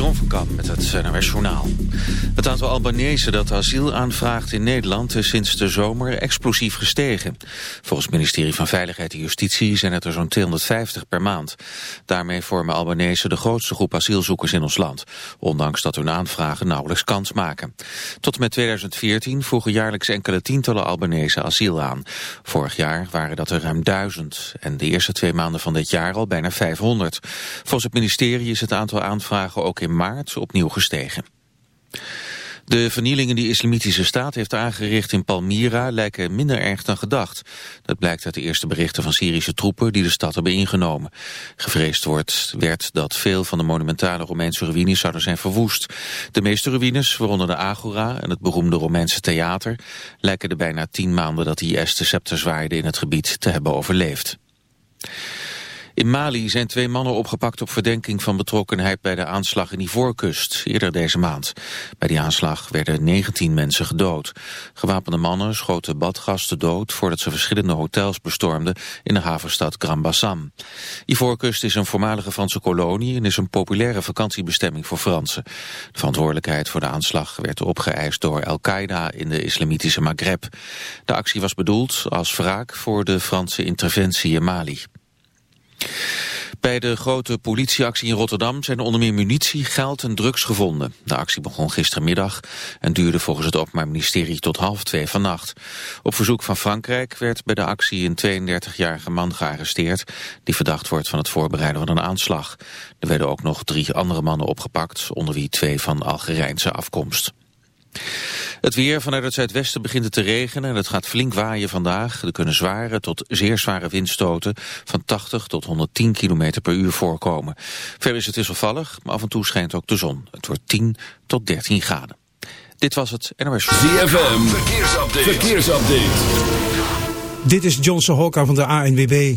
Jeroen van met het NRS Journaal. Het aantal Albanese dat asiel aanvraagt in Nederland is sinds de zomer explosief gestegen. Volgens het ministerie van Veiligheid en Justitie zijn het er zo'n 250 per maand. Daarmee vormen Albanese de grootste groep asielzoekers in ons land. Ondanks dat hun aanvragen nauwelijks kans maken. Tot met 2014 vroegen jaarlijks enkele tientallen Albanese asiel aan. Vorig jaar waren dat er ruim duizend. En de eerste twee maanden van dit jaar al bijna 500. Volgens het ministerie is het aantal aanvragen ook in maart opnieuw gestegen. De vernielingen die islamitische staat heeft aangericht in Palmyra lijken minder erg dan gedacht. Dat blijkt uit de eerste berichten van Syrische troepen die de stad hebben ingenomen. Gevreesd wordt, werd dat veel van de monumentale Romeinse ruïnes zouden zijn verwoest. De meeste ruïnes, waaronder de Agora en het beroemde Romeinse theater, lijken de bijna tien maanden dat IS de scepter zwaaide in het gebied te hebben overleefd. In Mali zijn twee mannen opgepakt op verdenking van betrokkenheid bij de aanslag in Ivoorkust, eerder deze maand. Bij die aanslag werden 19 mensen gedood. Gewapende mannen schoten badgasten dood voordat ze verschillende hotels bestormden in de havenstad Grand Bassam. Ivoorkust is een voormalige Franse kolonie en is een populaire vakantiebestemming voor Fransen. De verantwoordelijkheid voor de aanslag werd opgeëist door Al-Qaeda in de islamitische Maghreb. De actie was bedoeld als wraak voor de Franse interventie in Mali. Bij de grote politieactie in Rotterdam zijn onder meer munitie, geld en drugs gevonden. De actie begon gistermiddag en duurde volgens het Openbaar Ministerie tot half twee vannacht. Op verzoek van Frankrijk werd bij de actie een 32-jarige man gearresteerd... die verdacht wordt van het voorbereiden van een aanslag. Er werden ook nog drie andere mannen opgepakt, onder wie twee van Algerijnse afkomst. Het weer vanuit het zuidwesten begint het te regenen en het gaat flink waaien vandaag. Er kunnen zware tot zeer zware windstoten van 80 tot 110 km per uur voorkomen. Verder is het wisselvallig, maar af en toe schijnt ook de zon. Het wordt 10 tot 13 graden. Dit was het NOS. ZFM, verkeersupdate. verkeersupdate. Dit is Johnson Hokka van de ANWB.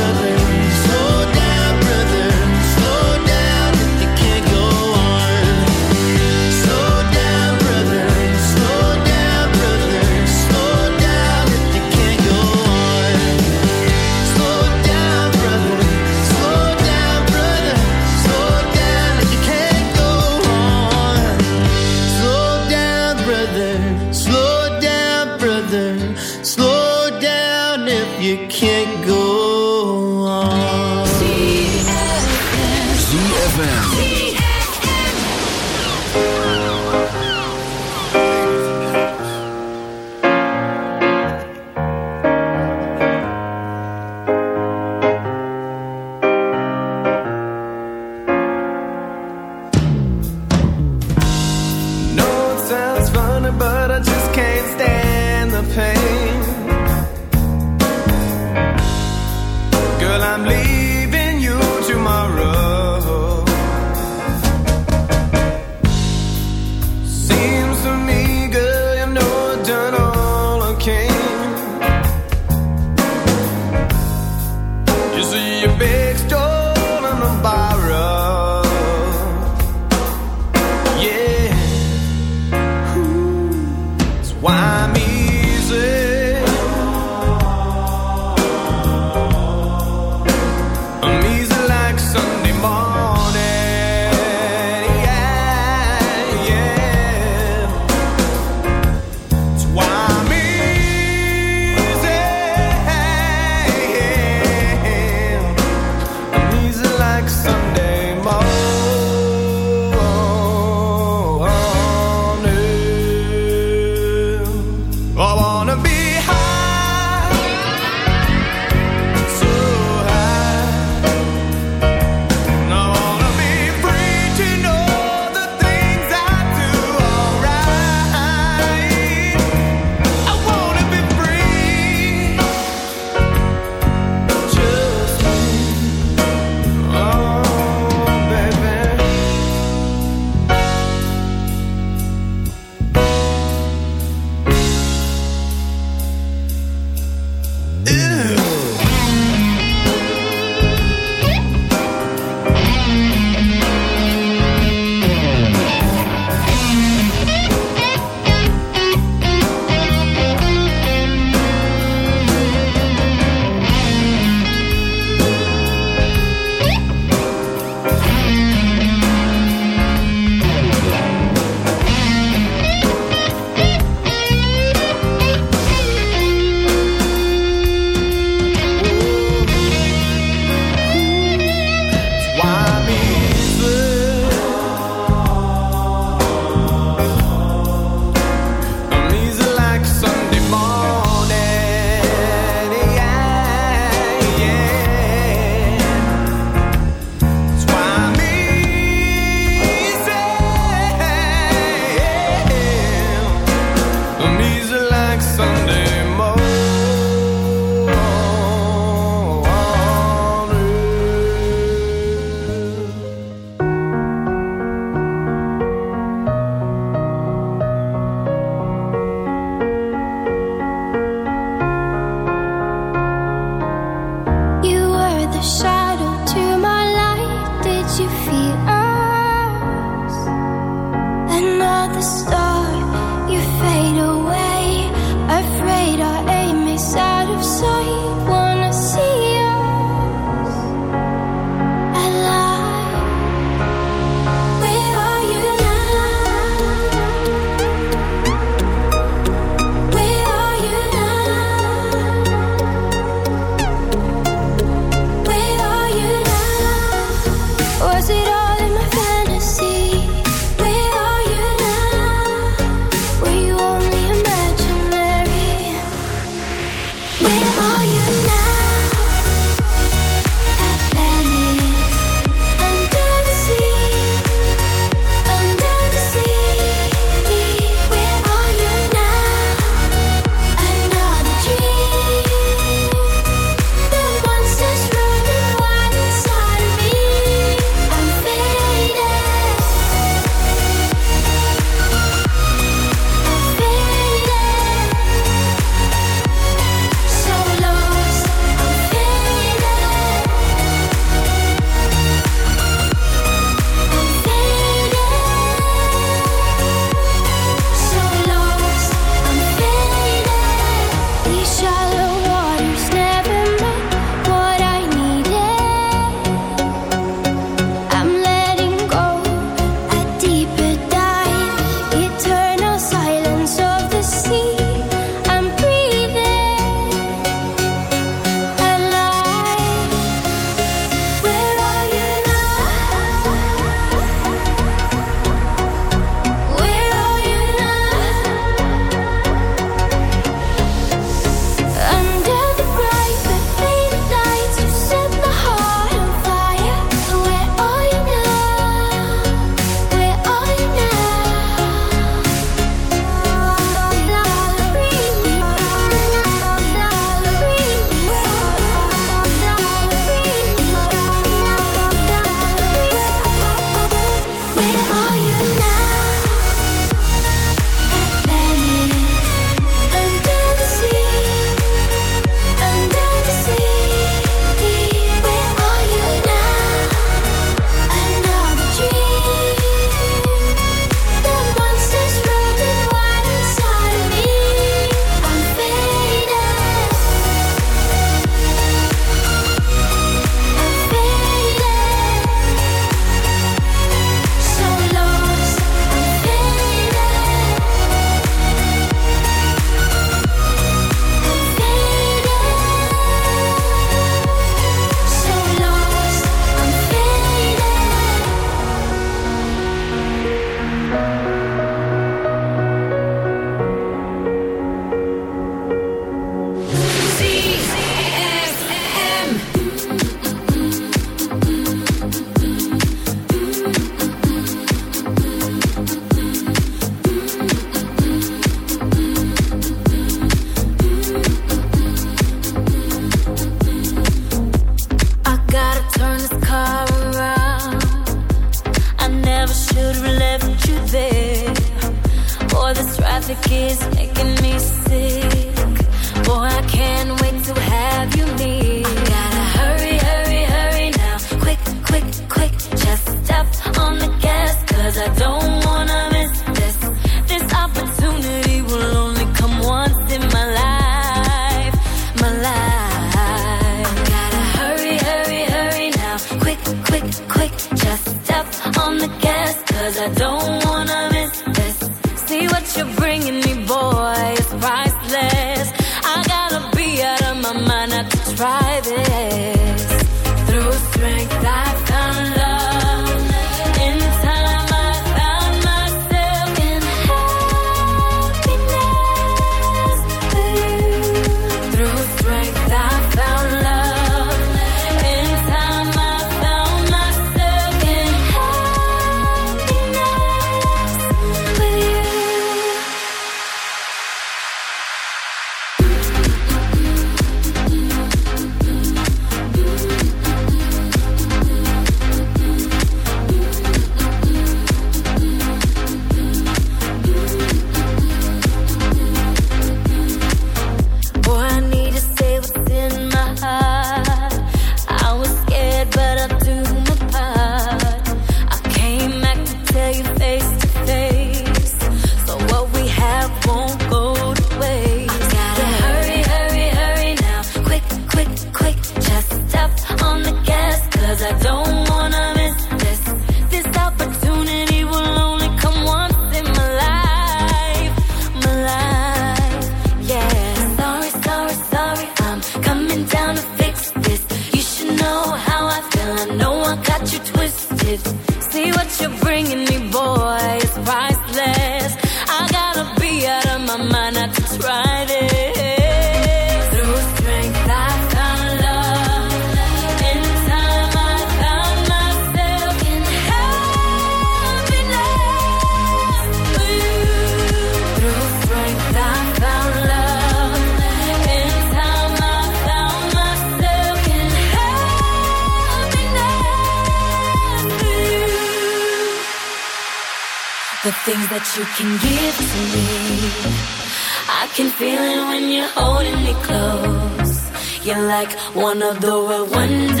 The world wonders.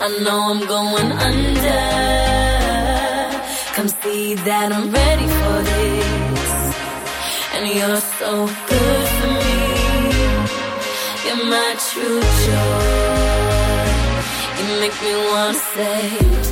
I know I'm going under. Come see that I'm ready for this. And you're so good for me. You're my true joy. You make me wanna say.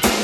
Bye.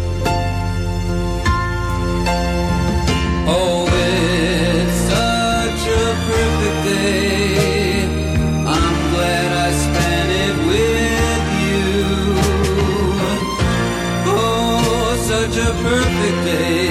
perfect day.